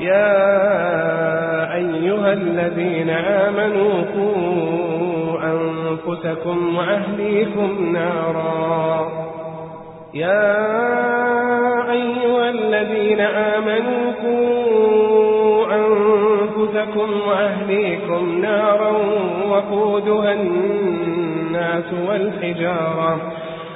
يا أيها الذين آمنوا قوا أنفسكم وأهليكم نارا. يا أيها الذين آمنوا قوا أنفسكم وأهليكم نارا وقودها الناس والحجارة.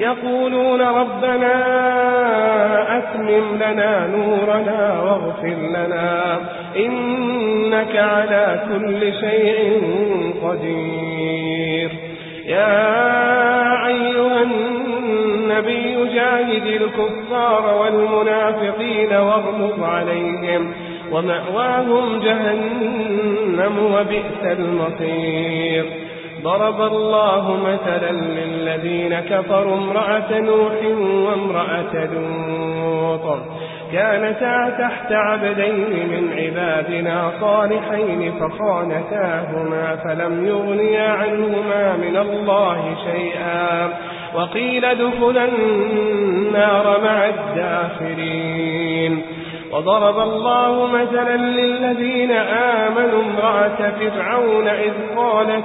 يقولون ربنا أتمم لنا نورنا واغفر لنا إنك على كل شيء قدير. يا أيها النبي جاهد الكفار والمنافقين واغلظ عليهم ومأواهم جهنم وبئس المصير. ضرب الله مثلا للذين كفروا امرأة نوح وامرأة لوط. كانتا تحت عبدين من عبادنا صالحين فخانتاهما فلم يغنيا عنهما من الله شيئا. وقيل دخلا النار مع الداخلين وضرب الله مثلا للذين آمنوا امرأة فرعون إذ قالت